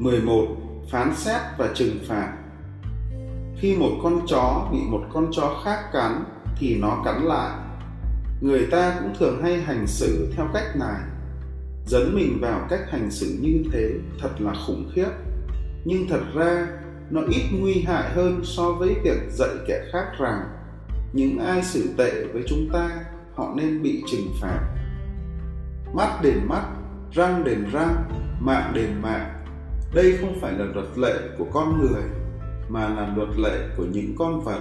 11. Phán xét và trừng phạt Khi một con chó bị một con chó khác cắn thì nó cắn lại. Người ta cũng thường hay hành xử theo cách này. Dấn mình vào cách hành xử như thế thật là khủng khiếp. Nhưng thật ra, nó ít nguy hại hơn so với việc dạy kẻ khác rằng những ai xử tệ với chúng ta, họ nên bị trừng phạt mắt đền mắt, răng đền răng, mạng đền mạng đây không phải là luật lệ của con người, mà là luật lệ của những con vật.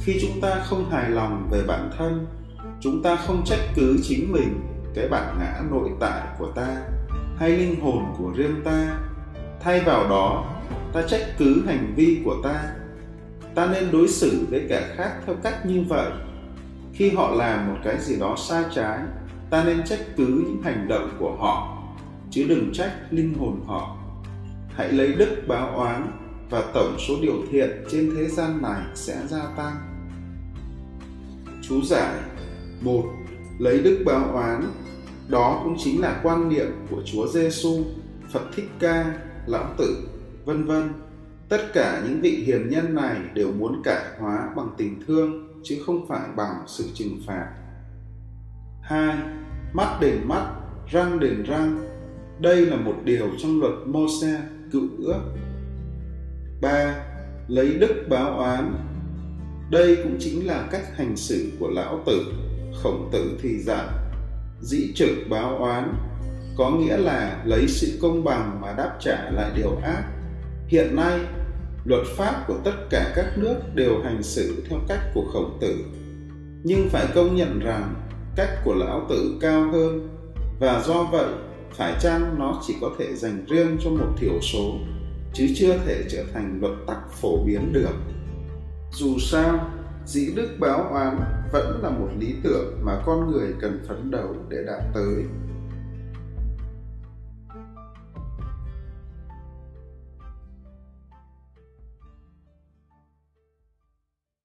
Khi chúng ta không hài lòng về bản thân, chúng ta không trách cứ chính mình, cái bản ngã nội tại của ta, hay linh hồn của riêng ta. Thay vào đó, ta trách cứ hành vi của ta. Ta nên đối xử với kẻ khác theo cách như vậy. Khi họ làm một cái gì đó sai trái, ta nên trách cứ những hành động của họ, chứ đừng trách linh hồn họ hãy lấy đức báo oán và tổng số điều thiện trên thế gian này sẽ gia tăng chú giải một lấy đức báo oán đó cũng chính là quan niệm của Chúa Giêsu, Phật Thích Ca, Lão Tử, vân vân. Tất cả những vị hiền nhân này đều muốn cải hóa bằng tình thương chứ không phải bằng sự trừng phạt. 2. Mắt đền mắt, răng đền răng. Đây là một điều trong luật Mô-se cựu ước. 3. Lấy đức báo oán. Đây cũng chính là cách hành xử của lão tử. Khổng tử thì dạy dĩ trực báo oán, có nghĩa là lấy sự công bằng mà đáp trả lại điều ác hiện nay, luật pháp của tất cả các nước đều hành xử theo cách của khổng tử nhưng phải công nhận rằng, cách của lão tử cao hơn, và do vậy phải chăng nó chỉ có thể dành riêng cho một thiểu số, chứ chưa thể trở thành luật tắc phổ biến được? Dù sao, dĩ đức báo oán vẫn là một lý tưởng mà con người cần phấn đấu để đạt tới.